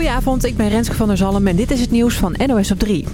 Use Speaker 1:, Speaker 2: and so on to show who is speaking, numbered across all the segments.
Speaker 1: Goedenavond, ik ben Renske van der Zalm en dit is het nieuws van NOS op 3.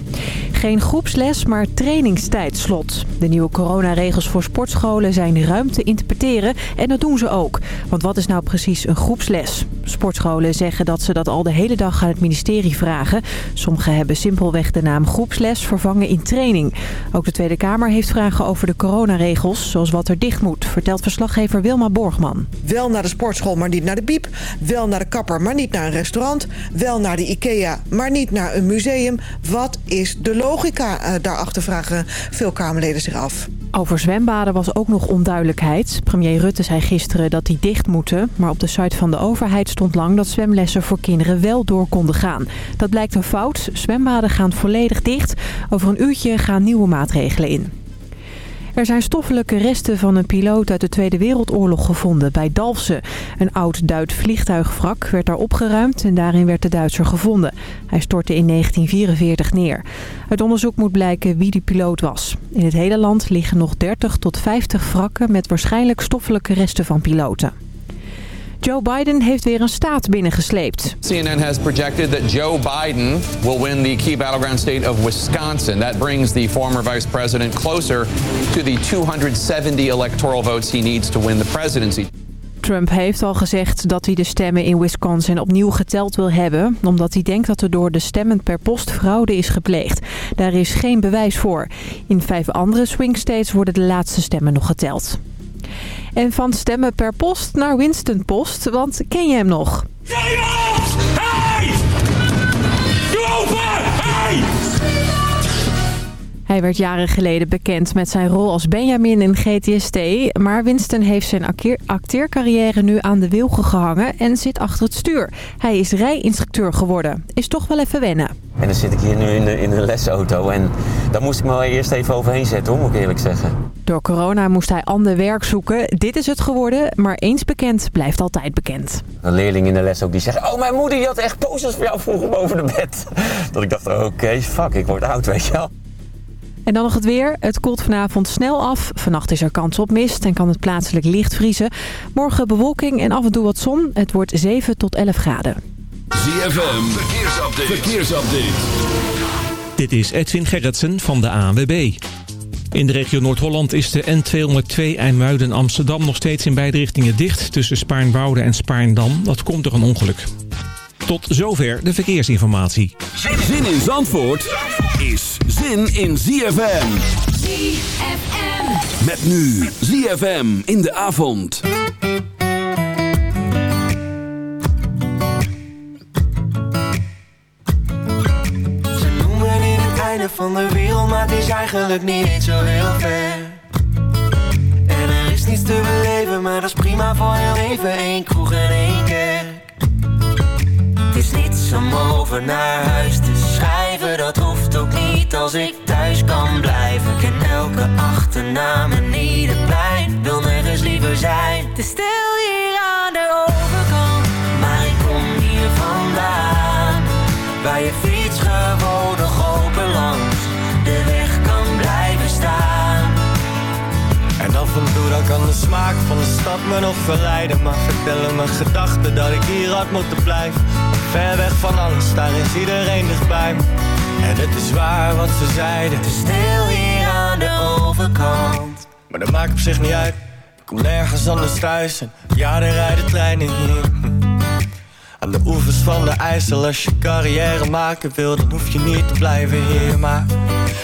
Speaker 1: Geen groepsles, maar trainingstijdslot. De nieuwe coronaregels voor sportscholen zijn ruim te interpreteren en dat doen ze ook. Want wat is nou precies een groepsles? Sportscholen zeggen dat ze dat al de hele dag aan het ministerie vragen. Sommigen hebben simpelweg de naam groepsles vervangen in training. Ook de Tweede Kamer heeft vragen over de coronaregels, zoals wat er dicht moet, vertelt verslaggever Wilma Borgman.
Speaker 2: Wel naar de sportschool, maar niet naar de biep. Wel naar de kapper, maar niet naar een restaurant. Wel naar de IKEA, maar niet naar een museum. Wat is de logica uh, daarachter, vragen veel Kamerleden zich af.
Speaker 1: Over zwembaden was ook nog onduidelijkheid. Premier Rutte zei gisteren dat die dicht moeten. Maar op de site van de overheid stond lang dat zwemlessen voor kinderen wel door konden gaan. Dat blijkt een fout. Zwembaden gaan volledig dicht. Over een uurtje gaan nieuwe maatregelen in. Er zijn stoffelijke resten van een piloot uit de Tweede Wereldoorlog gevonden bij Dalfsen. Een oud Duits vliegtuigwrak werd daar opgeruimd en daarin werd de Duitser gevonden. Hij stortte in 1944 neer. Het onderzoek moet blijken wie die piloot was. In het hele land liggen nog 30 tot 50 wrakken met waarschijnlijk stoffelijke resten van piloten. Joe Biden heeft weer een staat binnengesleept.
Speaker 3: CNN has projected that Joe Biden will win the key battleground state of Wisconsin. That brings the former vice president closer to the 270 electoral votes he needs to win the presidency.
Speaker 1: Trump heeft al gezegd dat hij de stemmen in Wisconsin opnieuw geteld wil hebben... omdat hij denkt dat er door de stemmen per post fraude is gepleegd. Daar is geen bewijs voor. In vijf andere swing states worden de laatste stemmen nog geteld. En van stemmen per post naar Winston Post, want ken je hem nog? Hij werd jaren geleden bekend met zijn rol als Benjamin in GTST. Maar Winston heeft zijn acteercarrière nu aan de wilgen gehangen en zit achter het stuur. Hij is rijinstructeur geworden. Is toch wel even wennen.
Speaker 4: En dan zit ik hier nu in de, in de lesauto en daar moest ik me eerst even overheen zetten, hoor, moet ik eerlijk zeggen.
Speaker 1: Door corona moest hij ander werk zoeken. Dit is het geworden, maar eens bekend blijft altijd bekend.
Speaker 4: Een leerling in de les ook die zegt, oh mijn moeder die had echt posters voor jou vroeger boven de bed. Dat ik dacht, oké, fuck, ik word oud, weet je wel.
Speaker 1: En dan nog het weer. Het koelt vanavond snel af. Vannacht is er kans op mist en kan het plaatselijk licht vriezen. Morgen bewolking en af en toe wat zon. Het wordt 7 tot 11 graden.
Speaker 5: ZFM, verkeersupdate. verkeersupdate. Dit is Edwin Gerritsen van de ANWB. In de regio Noord-Holland is de N202 Eijmuiden-Amsterdam nog steeds in beide richtingen dicht... tussen Spaarnwoude en Spaarndam. Dat komt door een ongeluk. Tot zover de verkeersinformatie.
Speaker 6: Zin in Zandvoort is zin in ZFM.
Speaker 7: ZFM.
Speaker 6: Met nu ZFM in de avond.
Speaker 8: Ze noemen in het einde van de wereld, maar het is eigenlijk niet zo heel ver. En er is niets te beleven, maar dat is prima voor heel even. één kroeg en één kerk. Is niets om over naar huis te schrijven, dat hoeft ook niet als ik thuis kan blijven. Ik ken elke achternaam en ieder plein, wil nergens liever zijn.
Speaker 7: Te stil hier aan de overkant,
Speaker 8: maar ik kom hier vandaan. Waar je fiets gewoon nog open langs de weg kan blijven staan.
Speaker 9: En af en toe dan kan de smaak van de stad me nog verleiden Maar vertellen mijn gedachten dat ik hier had moeten blijven Ver weg van alles, daar is iedereen dichtbij. Me En het is waar wat ze zeiden.
Speaker 8: Te stil hier aan de overkant.
Speaker 9: Maar dat maakt op zich niet uit. Ik kom nergens anders thuis. En ja, er rijden treinen hier. Aan de oevers van de IJssel Als je carrière maken wil Dan hoef je niet te blijven hier Maar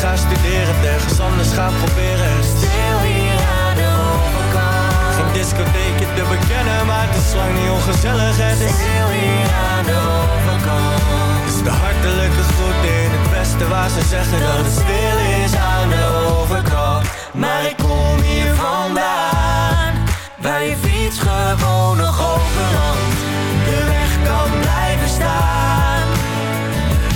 Speaker 8: ga studeren, ergens anders gaan proberen. Stil hier aan de overkant.
Speaker 9: Geen discotheekje te bekennen, maar het is lang niet ongezellig. Het is
Speaker 8: stil hier aan de overkant.
Speaker 9: Is de hartelijke groet in het westen waar
Speaker 7: ze zeggen dat het stil is aan de overkant. Maar ik kom hier vandaan, bij je fiets gewoon nog overland.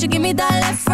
Speaker 10: You give me that left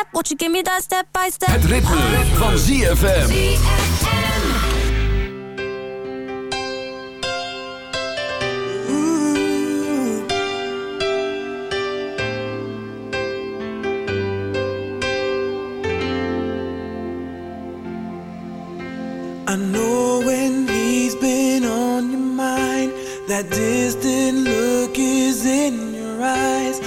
Speaker 10: step? Won't you give me that step by step?
Speaker 6: Het ritme, ritme. van ZFM. ZFM.
Speaker 8: I know when he's been on your mind That distant look is in your eyes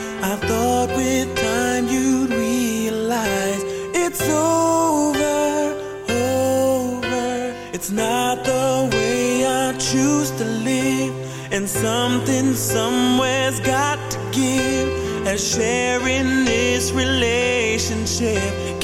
Speaker 8: It's not the way I choose to live, and something somewhere's got to give. As sharing this relationship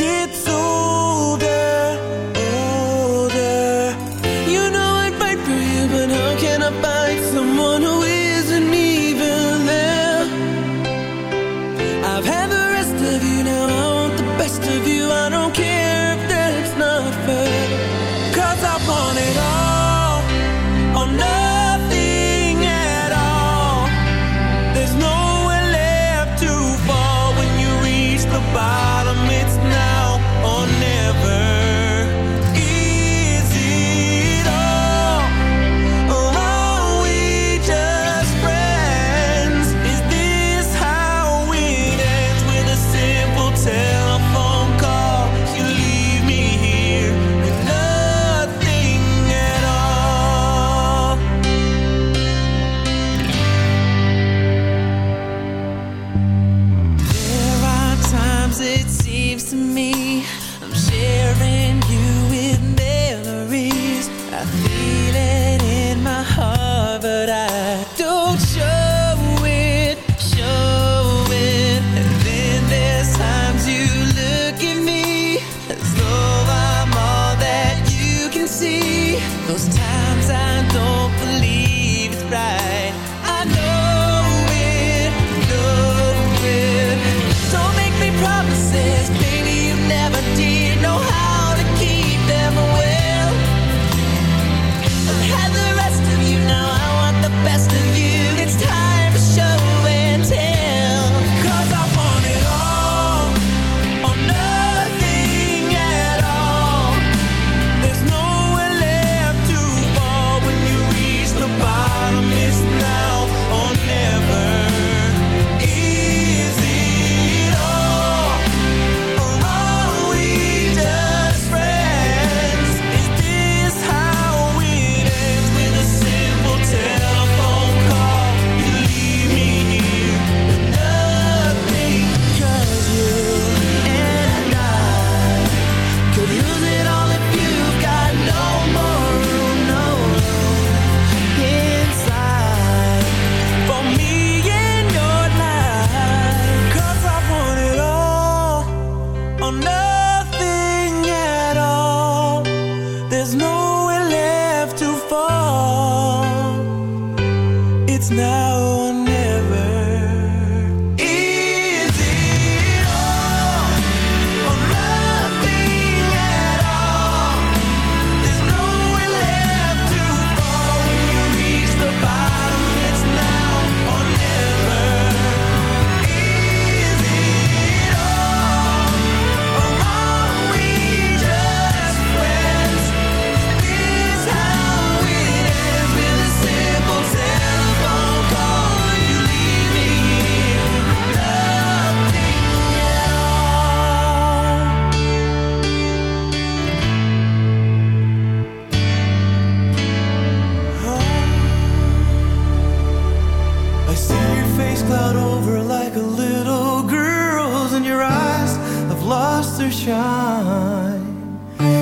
Speaker 9: cloud over like a little girl's, and your eyes have lost their shine.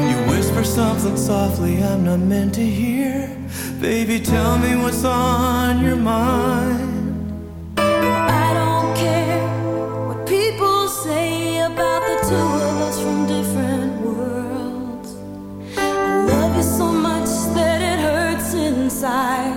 Speaker 9: You whisper something softly I'm not meant to hear. Baby, tell me what's on your mind.
Speaker 11: I don't care what people say about the two of us from different worlds. I love you so much that it hurts inside.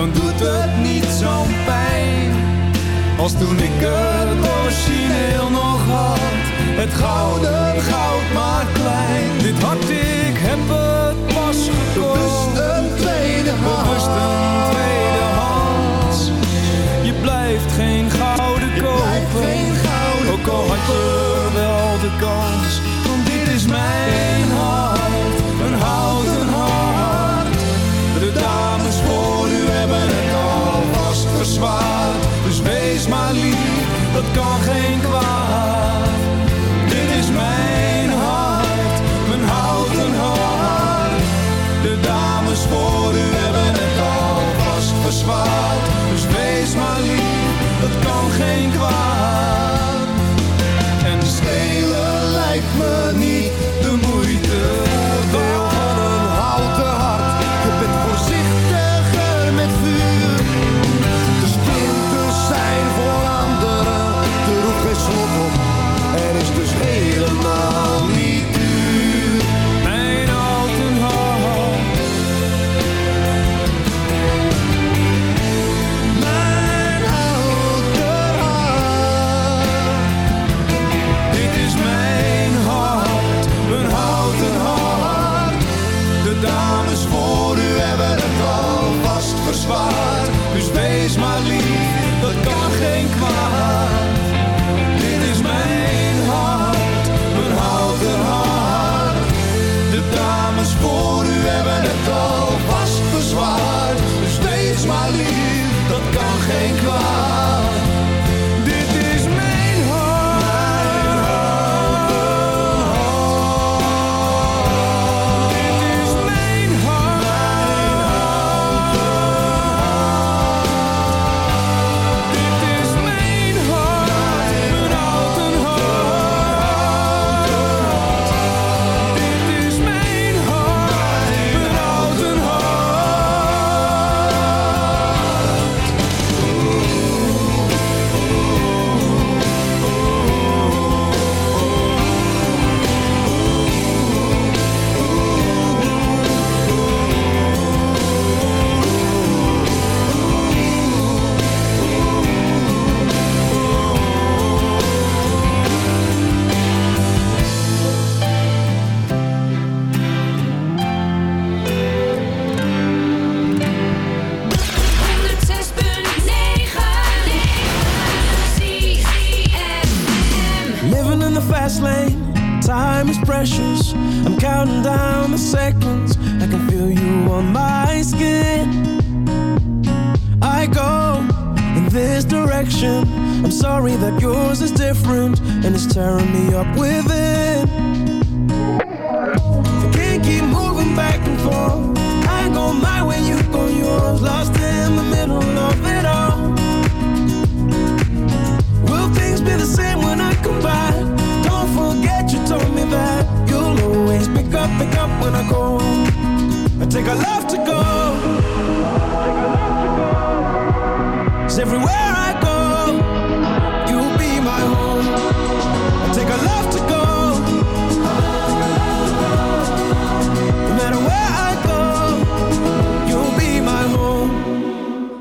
Speaker 12: dan doet het niet zo'n pijn. Als toen ik het origineel nog had, het gouden goud maar klein. Dit hart, ik heb het pas gekocht. Een tweede hand. Een tweede hand. Je blijft geen gouden kopen. Ook al had je wel de kans. het kan geen kwaad.